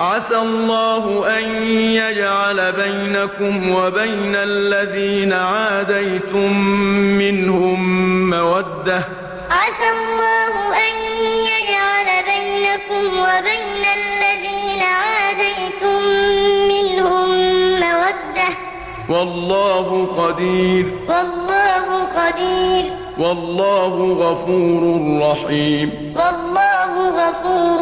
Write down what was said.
عَسَى اللَّهُ أَن يَجْعَلَ بَيْنَكُمْ وَبَيْنَ الَّذِينَ عَادَيْتُم مِّنْهُم مَّوَدَّةً ۚ. عَسَى اللَّهُ أَن يَجْعَلَ بَيْنَكُمْ وَبَيْنَ الَّذِينَ عَادَيْتُم مِّنْهُم مَّوَدَّةً ۚ. وَاللَّهُ قَدِيرٌ ۚ. وَاللَّهُ قدير. والله غَفُورٌ رَّحِيمٌ. والله غفور